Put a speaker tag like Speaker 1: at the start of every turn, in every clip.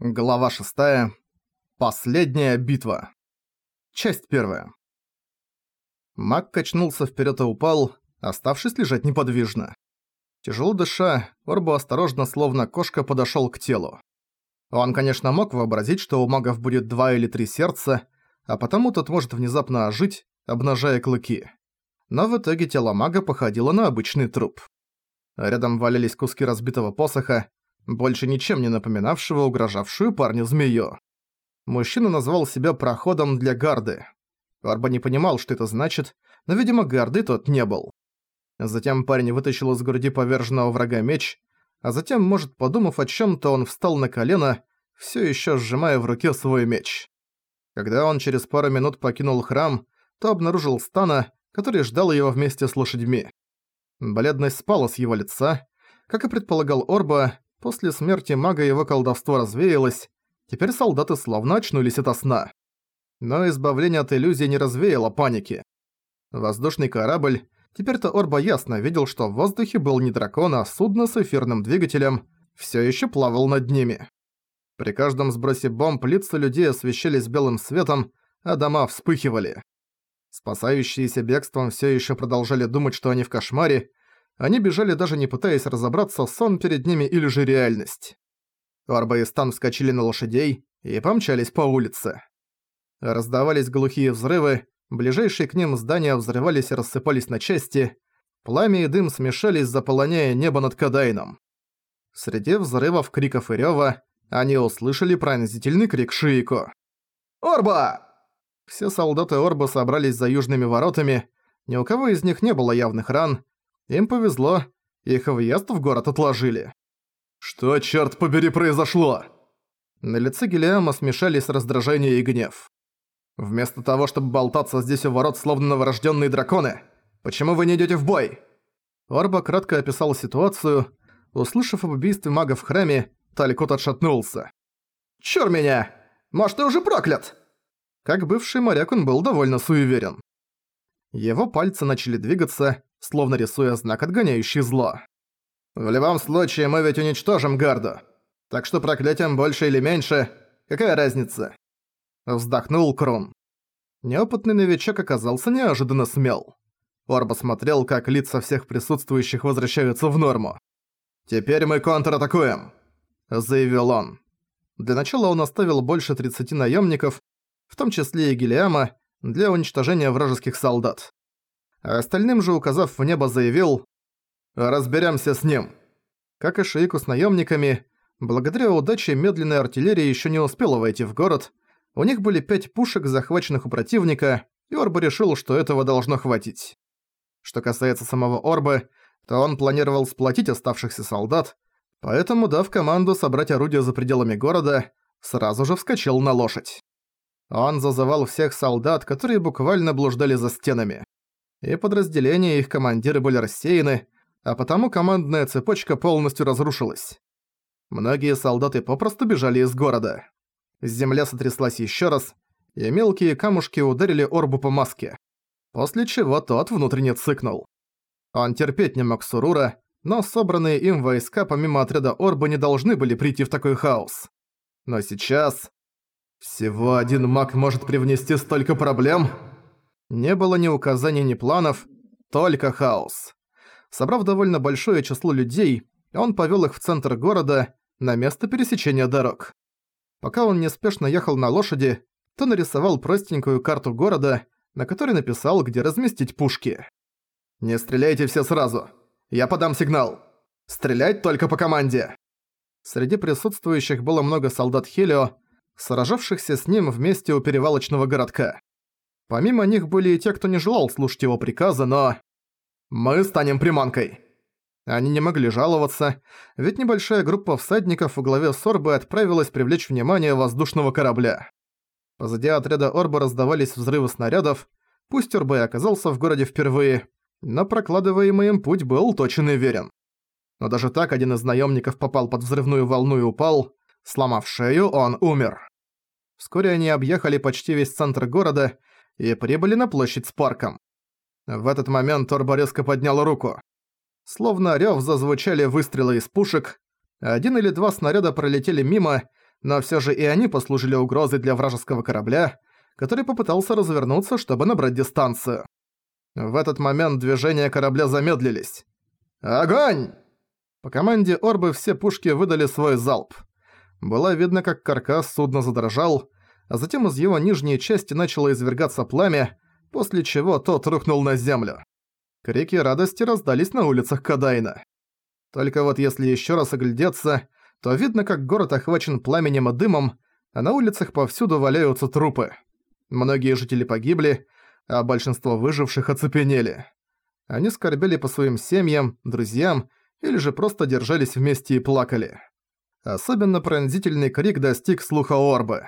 Speaker 1: Глава 6. Последняя битва. Часть 1. Маг качнулся вперед и упал, оставшись лежать неподвижно. Тяжело дыша, Орбо осторожно, словно кошка, подошел к телу. Он, конечно, мог вообразить, что у магов будет два или три сердца, а потому тот может внезапно ожить, обнажая клыки. Но в итоге тело мага походило на обычный труп. Рядом валялись куски разбитого посоха, больше ничем не напоминавшего угрожавшую парню змею. Мужчина назвал себя проходом для гарды. Арба не понимал, что это значит, но, видимо, гарды тот не был. Затем парень вытащил из груди поверженного врага меч, а затем, может, подумав о чем-то, он встал на колено, все еще сжимая в руке свой меч. Когда он через пару минут покинул храм, то обнаружил Стана, который ждал его вместе с лошадьми. Бледность спала с его лица. Как и предполагал Орба, После смерти мага его колдовство развеялось, теперь солдаты словно очнулись ото сна. Но избавление от иллюзии не развеяло паники. Воздушный корабль, теперь-то Орба ясно видел, что в воздухе был не дракон, а судно с эфирным двигателем, все еще плавал над ними. При каждом сбросе бомб лица людей освещались белым светом, а дома вспыхивали. Спасающиеся бегством все еще продолжали думать, что они в кошмаре, они бежали даже не пытаясь разобраться, сон перед ними или же реальность. Орба и Стан вскочили на лошадей и помчались по улице. Раздавались глухие взрывы, ближайшие к ним здания взрывались и рассыпались на части, пламя и дым смешались, заполоняя небо над Кадайном. Среди взрывов, криков и рёва они услышали пронзительный крик Шиико. «Орба!» Все солдаты Орба собрались за южными воротами, ни у кого из них не было явных ран, им повезло, их въезд в город отложили. «Что, черт побери, произошло?» На лице Гелиама смешались раздражение и гнев. «Вместо того, чтобы болтаться здесь у ворот словно новорожденные драконы, почему вы не идете в бой?» Орба кратко описал ситуацию. Услышав об убийстве мага в храме, Таликот отшатнулся. «Чур меня! Может, ты уже проклят?» Как бывший моряк он был довольно суеверен. Его пальцы начали двигаться, словно рисуя знак, отгоняющий зло. «В любом случае, мы ведь уничтожим гарду. Так что проклятием больше или меньше, какая разница?» Вздохнул Крун. Неопытный новичок оказался неожиданно смел. Орба смотрел, как лица всех присутствующих возвращаются в норму. «Теперь мы контратакуем», — заявил он. Для начала он оставил больше 30 наемников, в том числе и Гелиама, для уничтожения вражеских солдат а остальным же, указав в небо, заявил «Разберёмся с ним». Как и Шейку с наёмниками, благодаря удаче медленная артиллерия ещё не успела войти в город, у них были пять пушек, захваченных у противника, и Орба решил, что этого должно хватить. Что касается самого Орбы, то он планировал сплотить оставшихся солдат, поэтому, дав команду собрать орудия за пределами города, сразу же вскочил на лошадь. Он зазывал всех солдат, которые буквально блуждали за стенами и подразделения их командиры были рассеяны, а потому командная цепочка полностью разрушилась. Многие солдаты попросту бежали из города. Земля сотряслась еще раз, и мелкие камушки ударили Орбу по маске, после чего тот внутренне цыкнул. Он терпеть не мог Сурура, но собранные им войска помимо отряда Орба не должны были прийти в такой хаос. Но сейчас... Всего один маг может привнести столько проблем? Не было ни указаний, ни планов, только хаос. Собрав довольно большое число людей, он повёл их в центр города, на место пересечения дорог. Пока он неспешно ехал на лошади, то нарисовал простенькую карту города, на которой написал, где разместить пушки. «Не стреляйте все сразу. Я подам сигнал. Стрелять только по команде!» Среди присутствующих было много солдат Хелио, сражавшихся с ним вместе у перевалочного городка. Помимо них были и те, кто не желал слушать его приказа, но... «Мы станем приманкой!» Они не могли жаловаться, ведь небольшая группа всадников во главе с Орбой отправилась привлечь внимание воздушного корабля. Позади отряда Орба раздавались взрывы снарядов, пусть Орба и оказался в городе впервые, но прокладываемый им путь был точен и верен. Но даже так один из наемников попал под взрывную волну и упал. Сломав шею, он умер. Вскоре они объехали почти весь центр города и прибыли на площадь с парком. В этот момент Торбо резко поднял руку. Словно рёв зазвучали выстрелы из пушек, один или два снаряда пролетели мимо, но всё же и они послужили угрозой для вражеского корабля, который попытался развернуться, чтобы набрать дистанцию. В этот момент движения корабля замедлились. «Огонь!» По команде Орбы все пушки выдали свой залп. Было видно, как каркас судна задрожал, а затем из его нижней части начало извергаться пламя, после чего тот рухнул на землю. Крики радости раздались на улицах Кадайна. Только вот если ещё раз оглядеться, то видно, как город охвачен пламенем и дымом, а на улицах повсюду валяются трупы. Многие жители погибли, а большинство выживших оцепенели. Они скорбели по своим семьям, друзьям или же просто держались вместе и плакали. Особенно пронзительный крик достиг слуха Орбы.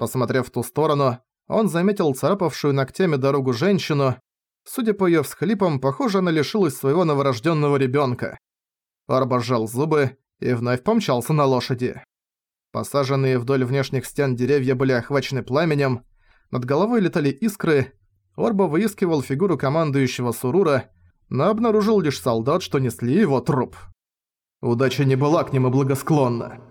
Speaker 1: Посмотрев в ту сторону, он заметил царапавшую ногтями дорогу женщину. Судя по её всхлипам, похоже, она лишилась своего новорождённого ребёнка. Орба сжал зубы и вновь помчался на лошади. Посаженные вдоль внешних стен деревья были охвачены пламенем, над головой летали искры, Орба выискивал фигуру командующего Сурура, но обнаружил лишь солдат, что несли его труп. Удача не была к ним и благосклонна.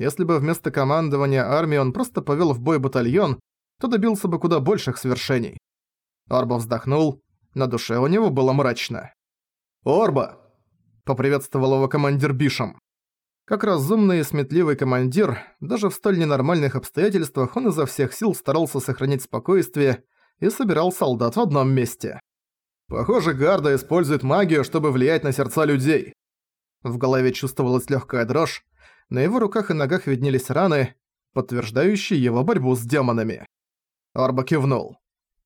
Speaker 1: Если бы вместо командования армии он просто повел в бой батальон, то добился бы куда больших свершений. Орба вздохнул, на душе у него было мрачно. «Орба!» – поприветствовал его командир Бишем. Как разумный и сметливый командир, даже в столь ненормальных обстоятельствах он изо всех сил старался сохранить спокойствие и собирал солдат в одном месте. Похоже, Гарда использует магию, чтобы влиять на сердца людей. В голове чувствовалась легкая дрожь, на его руках и ногах виднелись раны, подтверждающие его борьбу с демонами. Орба кивнул.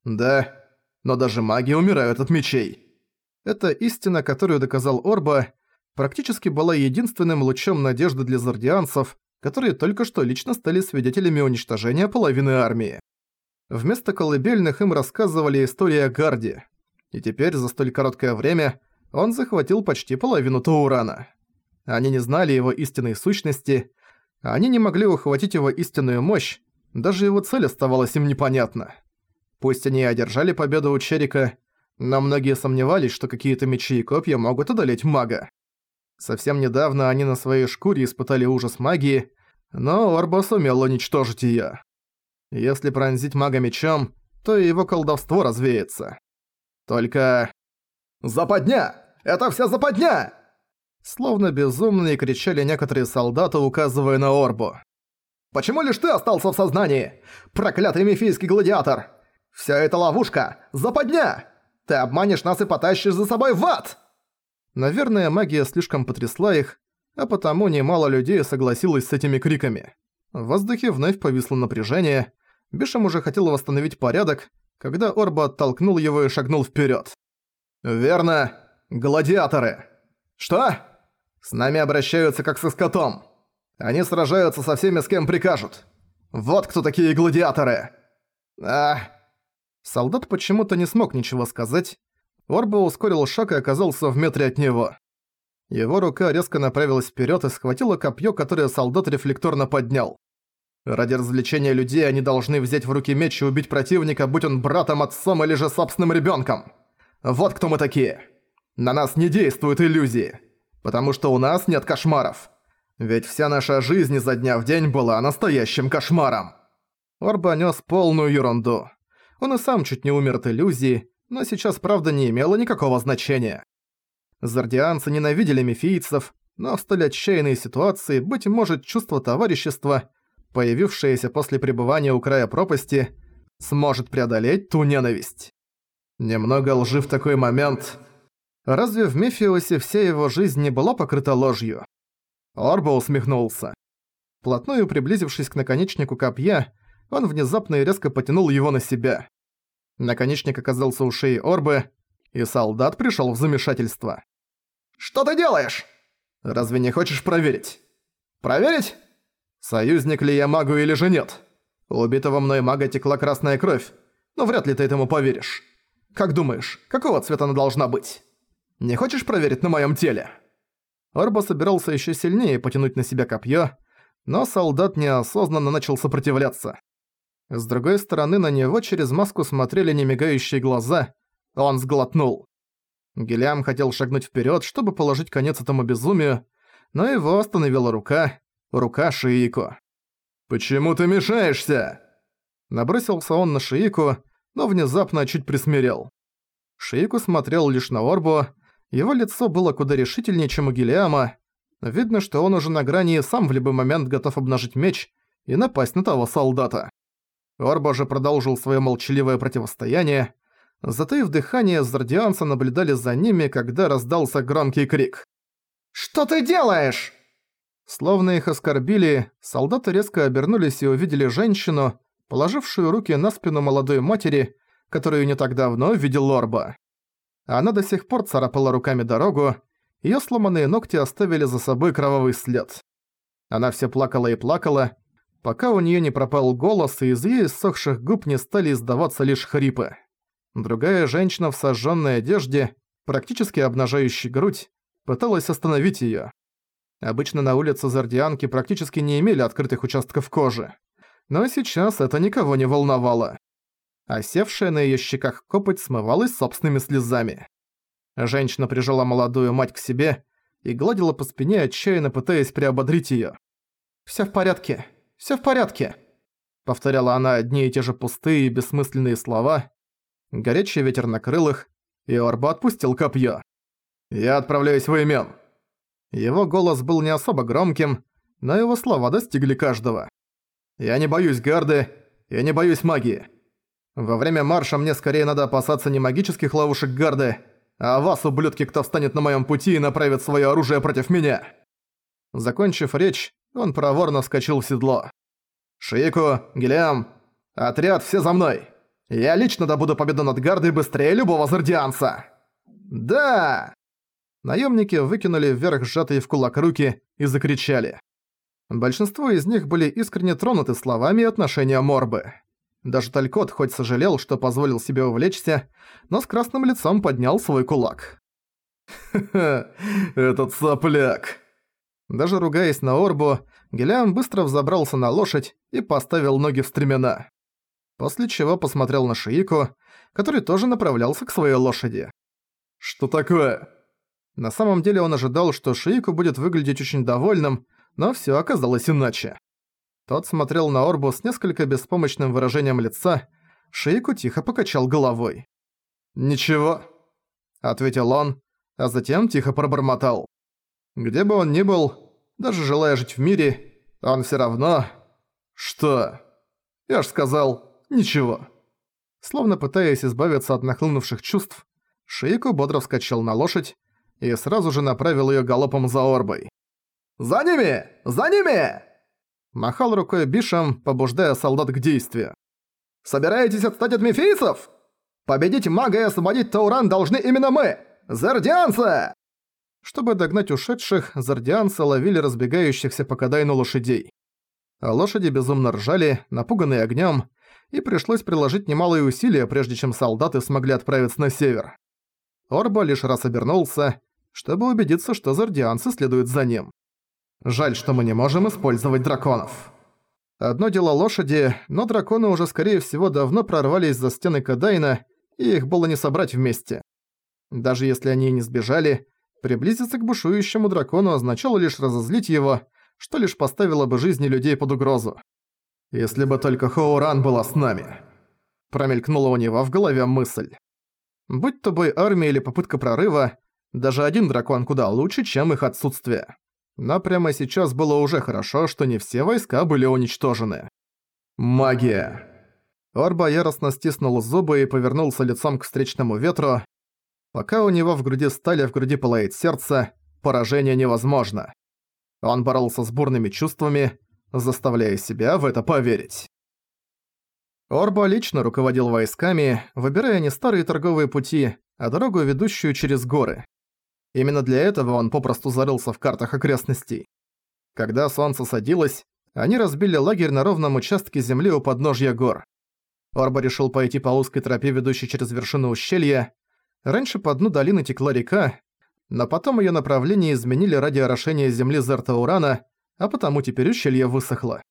Speaker 1: «Да, но даже маги умирают от мечей». Это истина, которую доказал Орба, практически была единственным лучом надежды для зардианцев, которые только что лично стали свидетелями уничтожения половины армии. Вместо колыбельных им рассказывали истории о Гарде, и теперь за столь короткое время он захватил почти половину Таурана. Они не знали его истинной сущности, они не могли ухватить его истинную мощь, даже его цель оставалась им непонятна. Пусть они и одержали победу у Черика, но многие сомневались, что какие-то мечи и копья могут одолеть мага. Совсем недавно они на своей шкуре испытали ужас магии, но Орба сумел уничтожить её. Если пронзить мага мечом, то его колдовство развеется. Только... «Западня! Это вся западня!» Словно безумные кричали некоторые солдаты, указывая на Орбу. «Почему лишь ты остался в сознании? Проклятый мифийский гладиатор! Вся эта ловушка! Западня! Ты обманешь нас и потащишь за собой в ад!» Наверное, магия слишком потрясла их, а потому немало людей согласилось с этими криками. В воздухе вновь повисло напряжение. Бишем уже хотел восстановить порядок, когда Орба оттолкнул его и шагнул вперед. «Верно, гладиаторы!» «Что?» «С нами обращаются как со скотом. Они сражаются со всеми, с кем прикажут. Вот кто такие гладиаторы!» «Ах!» Солдат почему-то не смог ничего сказать, Орба ускорил шаг и оказался в метре от него. Его рука резко направилась вперед и схватила копье, которое солдат рефлекторно поднял. Ради развлечения людей они должны взять в руки меч и убить противника, будь он братом, отцом или же собственным ребенком. Вот кто мы такие. На нас не действуют иллюзии. Потому что у нас нет кошмаров. Ведь вся наша жизнь изо дня в день была настоящим кошмаром. Орба нес полную ерунду. Он и сам чуть не умер от иллюзии, но сейчас правда не имело никакого значения. Зардианцы ненавидели мифийцев, но в столь отчаянной ситуации, быть может, чувство товарищества, появившееся после пребывания у края пропасти, сможет преодолеть ту ненависть. Немного лжи в такой момент. Разве в Мефиосе вся его жизнь не была покрыта ложью? Орбо усмехнулся. Плотную приблизившись к наконечнику копья, он внезапно и резко потянул его на себя. Наконечник оказался у шеи Орбы, и солдат пришёл в замешательство. «Что ты делаешь?» «Разве не хочешь проверить?» «Проверить? Союзник ли я магу или же нет? У убитого мной мага текла красная кровь, но вряд ли ты этому поверишь. Как думаешь, какого цвета она должна быть? Не хочешь проверить на моём теле?» Орба собирался ещё сильнее потянуть на себя копьё, но солдат неосознанно начал сопротивляться. С другой стороны, на него через маску смотрели немигающие глаза. Он сглотнул. Гелиам хотел шагнуть вперед, чтобы положить конец этому безумию, но его остановила рука, рука Шиико. «Почему ты мешаешься?» Набросился он на Шиику, но внезапно чуть присмирел. Шиику смотрел лишь на Орбу, его лицо было куда решительнее, чем у Гелиама. Видно, что он уже на грани и сам в любой момент готов обнажить меч и напасть на того солдата. Орба же продолжил свое молчаливое противостояние. Затаив дыхание, зардианцы наблюдали за ними, когда раздался громкий крик. «Что ты делаешь?» Словно их оскорбили, солдаты резко обернулись и увидели женщину, положившую руки на спину молодой матери, которую не так давно видел Орба. Она до сих пор царапала руками дорогу, её сломанные ногти оставили за собой кровавый след. Она все плакала и плакала, пока у неё не пропал голос, и из её иссохших губ не стали издаваться лишь хрипы. Другая женщина в сожжённой одежде, практически обнажающей грудь, пыталась остановить её. Обычно на улице Зардианки практически не имели открытых участков кожи. Но сейчас это никого не волновало. Осевшая на её щеках копоть смывалась собственными слезами. Женщина прижала молодую мать к себе и гладила по спине, отчаянно пытаясь приободрить её. «Всё в порядке, всё в порядке», — повторяла она одни и те же пустые и бессмысленные слова. Горячий ветер накрыл их, и Орба отпустил копье. «Я отправляюсь в Имен». Его голос был не особо громким, но его слова достигли каждого. «Я не боюсь гарды, я не боюсь магии. Во время марша мне скорее надо опасаться не магических ловушек гарды, а вас, ублюдки, кто встанет на моем пути и направит свое оружие против меня!» Закончив речь, он проворно вскочил в седло. «Шиику, Гелиам, отряд, все за мной! Я лично добуду победу над гардой быстрее любого зардианца!» «Да!» Наемники выкинули вверх сжатые в кулак руки и закричали. Большинство из них были искренне тронуты словами и отношением Морбы. Даже Талькот хоть сожалел, что позволил себе увлечься, но с красным лицом поднял свой кулак. «Ха-ха, этот сопляк!» Даже ругаясь на Орбу, Гелиам быстро взобрался на лошадь и поставил ноги в стремена. После чего посмотрел на Шиику, который тоже направлялся к своей лошади. «Что такое?» На самом деле он ожидал, что Шиику будет выглядеть очень довольным, но всё оказалось иначе. Тот смотрел на Орбу с несколько беспомощным выражением лица, Шейку тихо покачал головой. «Ничего», — ответил он, а затем тихо пробормотал. «Где бы он ни был, даже желая жить в мире, он всё равно...» «Что?» «Я ж сказал, ничего». Словно пытаясь избавиться от нахлынувших чувств, Шейку бодро вскочил на лошадь и сразу же направил её галопом за Орбой. «За ними! За ними!» Махал рукой Бишем, побуждая солдат к действию. «Собираетесь отстать от мефейцев? Победить мага и освободить Тауран должны именно мы! Зардианцы!» Чтобы догнать ушедших, зардианцы ловили разбегающихся по Кадайну лошадей. А лошади безумно ржали, напуганные огнем, и пришлось приложить немалые усилия, прежде чем солдаты смогли отправиться на север. Орба лишь раз обернулся, чтобы убедиться, что зардианцы следуют за ним. Жаль, что мы не можем использовать драконов. Одно дело лошади, но драконы уже скорее всего давно прорвались за стены Кадайна, и их было не собрать вместе. Даже если они не сбежали, приблизиться к бушующему дракону означало лишь разозлить его, что лишь поставило бы жизни людей под угрозу. «Если бы только Хоуран была с нами», — промелькнула у него в голове мысль. Будь то бой армии или попытка прорыва, даже один дракон куда лучше, чем их отсутствие. Но прямо сейчас было уже хорошо, что не все войска были уничтожены. Магия. Орба яростно стиснул зубы и повернулся лицом к встречному ветру. Пока у него в груди стали, в груди пылает сердце, поражение невозможно. Он боролся с бурными чувствами, заставляя себя в это поверить. Орба лично руководил войсками, выбирая не старые торговые пути, а дорогу, ведущую через горы. Именно для этого он попросту зарылся в картах окрестностей. Когда солнце садилось, они разбили лагерь на ровном участке земли у подножья гор. Орба решил пойти по узкой тропе, ведущей через вершину ущелья. Раньше по дну долины текла река, но потом её направление изменили ради орошения земли Зертаурана, а потому теперь ущелье высохло.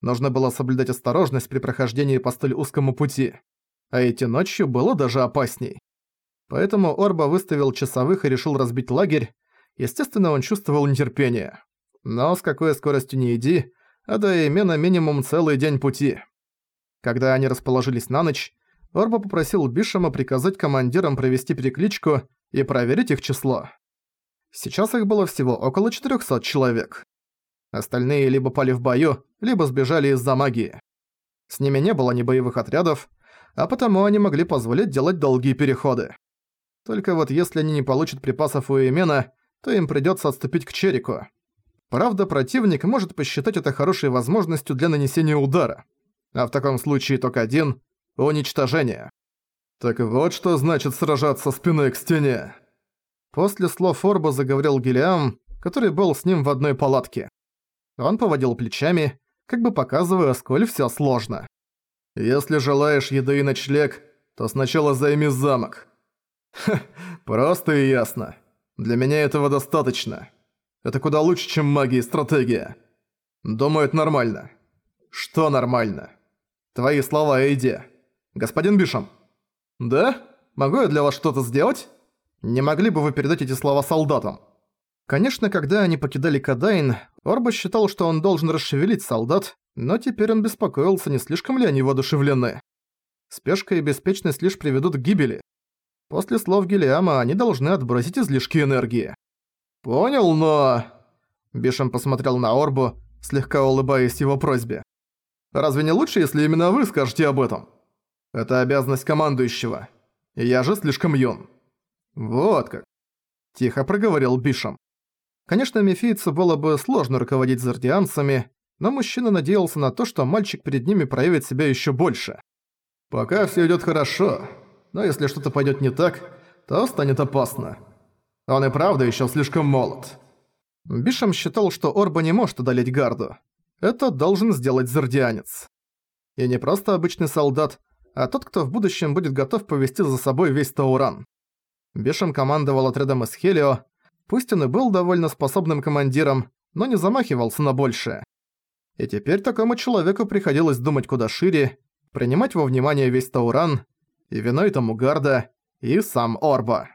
Speaker 1: Нужно было соблюдать осторожность при прохождении по столь узкому пути. А идти ночью было даже опасней. Поэтому Орба выставил часовых и решил разбить лагерь. Естественно, он чувствовал нетерпение. Но с какой скоростью не иди, а до Эмена минимум целый день пути. Когда они расположились на ночь, Орба попросил Бишема приказать командирам провести перекличку и проверить их число. Сейчас их было всего около 400 человек. Остальные либо пали в бою, либо сбежали из-за магии. С ними не было ни боевых отрядов, а потому они могли позволить делать долгие переходы. Только вот если они не получат припасов у Эмена, то им придётся отступить к Черику. Правда, противник может посчитать это хорошей возможностью для нанесения удара. А в таком случае только один — уничтожение. Так вот что значит сражаться спиной к стене. После слов Форба заговорил Гелиам, который был с ним в одной палатке. Он поводил плечами, как бы показывая, сколь всё сложно. «Если желаешь еды и ночлег, то сначала займи замок». Ха, просто и ясно. Для меня этого достаточно. Это куда лучше, чем магия и стратегия. Думаю, это нормально. Что нормально? Твои слова, Эйди. Господин Бишам. Да? Могу я для вас что-то сделать? Не могли бы вы передать эти слова солдатам? Конечно, когда они покидали Кадайн, Орба считал, что он должен расшевелить солдат, но теперь он беспокоился, не слишком ли они воодушевлены. Спешка и беспечность лишь приведут к гибели. После слов Гелиама они должны отбросить излишки энергии. «Понял, но...» Бишем посмотрел на Орбу, слегка улыбаясь его просьбе. «Разве не лучше, если именно вы скажете об этом? Это обязанность командующего. Я же слишком юн». «Вот как». Тихо проговорил Бишем. Конечно, Мефийцу было бы сложно руководить зардианцами, но мужчина надеялся на то, что мальчик перед ними проявит себя ещё больше. «Пока всё идёт хорошо, но если что-то пойдёт не так, то станет опасно. Он и правда ещё слишком молод». Бишем считал, что Орба не может одолеть гарду. Это должен сделать зардианец. И не просто обычный солдат, а тот, кто в будущем будет готов повести за собой весь Тауран. Бишем командовал отрядом из Хелио, пусть он и был довольно способным командиром, но не замахивался на большее. И теперь такому человеку приходилось думать куда шире, принимать во внимание весь Тауран, и виной тому Гарда, и сам Орба.